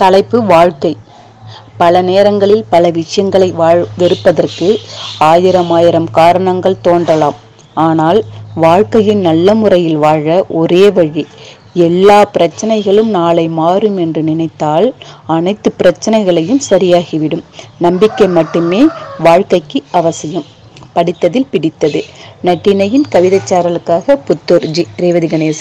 தலைப்பு வாழ்க்கை. பல நேரங்களில் பல விஷயங்களை வாழ் வெறுப்பதற்கு ஆயிரம் ஆயிரம் காரணங்கள் தோன்றலாம். ஆனால் வாழ்க்கையின் நல்ல முறையில் வாழ ஒரே வழி எல்லா பிரச்சனைகளும் நாளை மாறும் என்று நினைத்தால் அனைத்து பிரச்சனைகளையும் சரியாகிவிடும். நம்பிக்கை மட்டுமே வாழ்க்கைக்கு அவசியம். படித்ததில் பிடித்தது. நட்டினையின் கவிதைச் சாரலுக்காக புத்தூர் ஜி. ரேவதி கணேசன்.